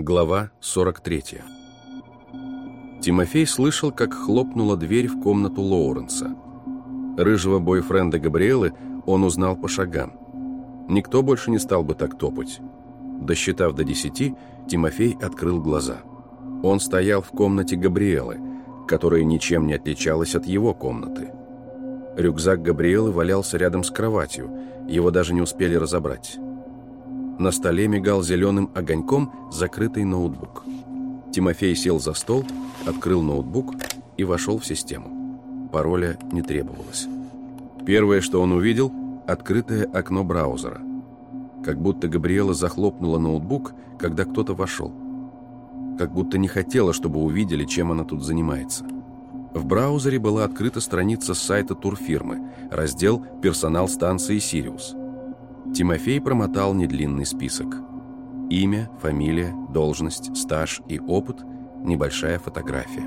Глава 43 Тимофей слышал, как хлопнула дверь в комнату Лоуренса. Рыжего бойфренда Габриэлы он узнал по шагам. Никто больше не стал бы так топать. Досчитав до десяти, Тимофей открыл глаза. Он стоял в комнате Габриэлы, которая ничем не отличалась от его комнаты. Рюкзак Габриэлы валялся рядом с кроватью, его даже не успели разобрать. На столе мигал зеленым огоньком закрытый ноутбук. Тимофей сел за стол, открыл ноутбук и вошел в систему. Пароля не требовалось. Первое, что он увидел – открытое окно браузера. Как будто Габриэла захлопнула ноутбук, когда кто-то вошел. Как будто не хотела, чтобы увидели, чем она тут занимается. В браузере была открыта страница сайта турфирмы, раздел «Персонал станции Сириус». Тимофей промотал недлинный список. Имя, фамилия, должность, стаж и опыт, небольшая фотография.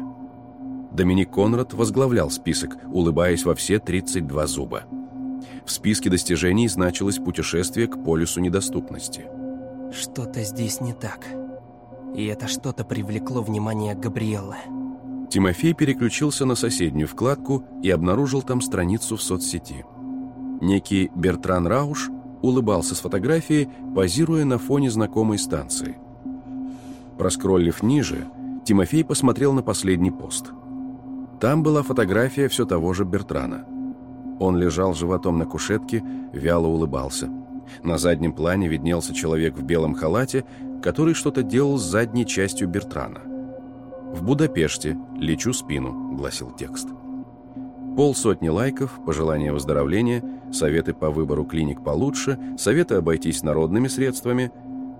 Доминик Конрад возглавлял список, улыбаясь во все 32 зуба. В списке достижений значилось путешествие к полюсу недоступности. Что-то здесь не так. И это что-то привлекло внимание Габриэллы. Тимофей переключился на соседнюю вкладку и обнаружил там страницу в соцсети. Некий Бертран Рауш улыбался с фотографией, позируя на фоне знакомой станции. Проскроллив ниже, Тимофей посмотрел на последний пост. Там была фотография все того же Бертрана. Он лежал животом на кушетке, вяло улыбался. На заднем плане виднелся человек в белом халате, который что-то делал с задней частью Бертрана. «В Будапеште. Лечу спину», — гласил текст. Полсотни лайков, пожелания выздоровления, советы по выбору клиник получше, советы обойтись народными средствами.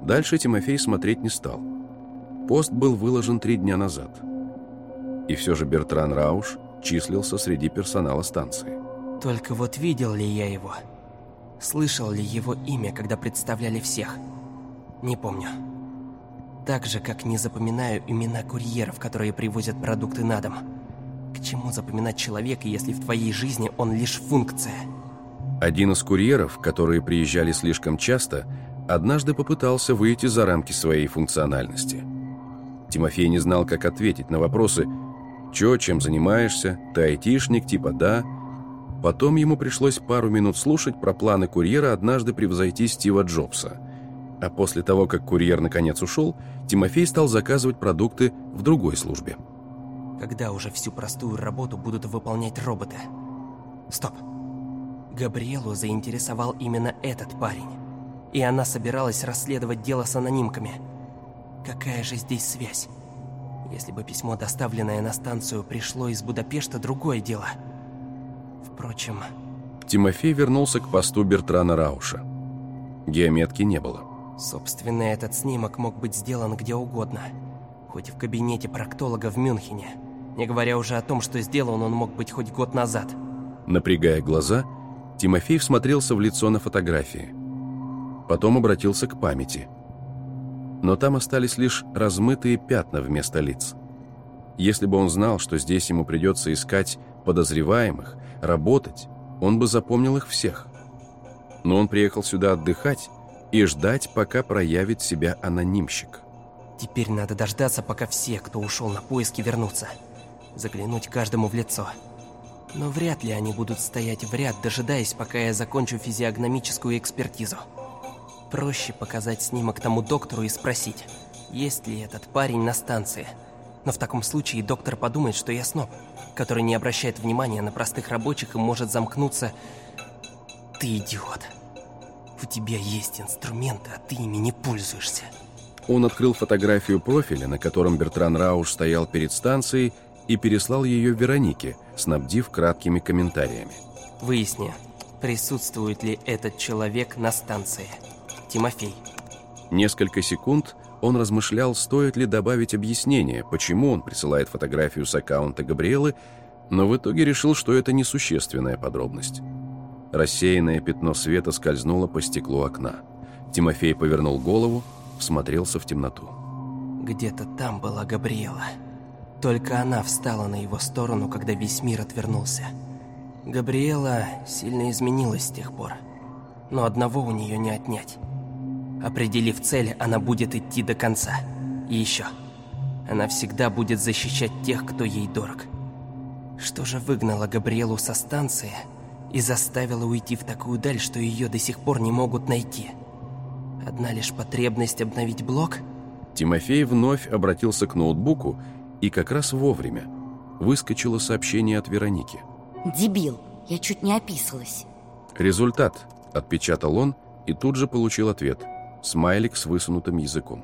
Дальше Тимофей смотреть не стал. Пост был выложен три дня назад. И все же Бертран Рауш числился среди персонала станции. Только вот видел ли я его? Слышал ли его имя, когда представляли всех? Не помню. Так же, как не запоминаю имена курьеров, которые привозят продукты на дом. К чему запоминать человека, если в твоей жизни он лишь функция? Один из курьеров, которые приезжали слишком часто, однажды попытался выйти за рамки своей функциональности. Тимофей не знал, как ответить на вопросы «Чё, чем занимаешься? Ты айтишник, типа да?» Потом ему пришлось пару минут слушать про планы курьера однажды превзойти Стива Джобса. А после того, как курьер наконец ушел, Тимофей стал заказывать продукты в другой службе. Когда уже всю простую работу будут выполнять роботы? Стоп. Габриэлу заинтересовал именно этот парень. И она собиралась расследовать дело с анонимками. Какая же здесь связь? Если бы письмо, доставленное на станцию, пришло из Будапешта, другое дело. Впрочем... Тимофей вернулся к посту Бертрана Рауша. Геометки не было. Собственно, этот снимок мог быть сделан где угодно. Хоть в кабинете проктолога в Мюнхене. Не говоря уже о том, что сделан он мог быть хоть год назад. Напрягая глаза, Тимофей всмотрелся в лицо на фотографии. Потом обратился к памяти. Но там остались лишь размытые пятна вместо лиц. Если бы он знал, что здесь ему придется искать подозреваемых, работать, он бы запомнил их всех. Но он приехал сюда отдыхать и ждать, пока проявит себя анонимщик. Теперь надо дождаться, пока все, кто ушел на поиски, вернутся заглянуть каждому в лицо. Но вряд ли они будут стоять в ряд, дожидаясь, пока я закончу физиогномическую экспертизу. Проще показать снимок тому доктору и спросить, есть ли этот парень на станции. Но в таком случае доктор подумает, что я сноб, который не обращает внимания на простых рабочих и может замкнуться... Ты идиот. У тебя есть инструменты, а ты ими не пользуешься. Он открыл фотографию профиля, на котором Бертран Рауш стоял перед станцией и переслал ее Веронике, снабдив краткими комментариями. Выясни, присутствует ли этот человек на станции. Тимофей. Несколько секунд он размышлял, стоит ли добавить объяснение, почему он присылает фотографию с аккаунта Габриэлы, но в итоге решил, что это несущественная подробность. Рассеянное пятно света скользнуло по стеклу окна. Тимофей повернул голову, всмотрелся в темноту. Где-то там была Габриэла. Только она встала на его сторону, когда весь мир отвернулся. Габриэла сильно изменилась с тех пор. Но одного у нее не отнять. Определив цель, она будет идти до конца. И еще. Она всегда будет защищать тех, кто ей дорог. Что же выгнало Габриэлу со станции и заставило уйти в такую даль, что ее до сих пор не могут найти? Одна лишь потребность обновить блок? Тимофей вновь обратился к ноутбуку и как раз вовремя выскочило сообщение от Вероники. Дебил, я чуть не описалась. Результат, отпечатал он и тут же получил ответ. Смайлик с высунутым языком.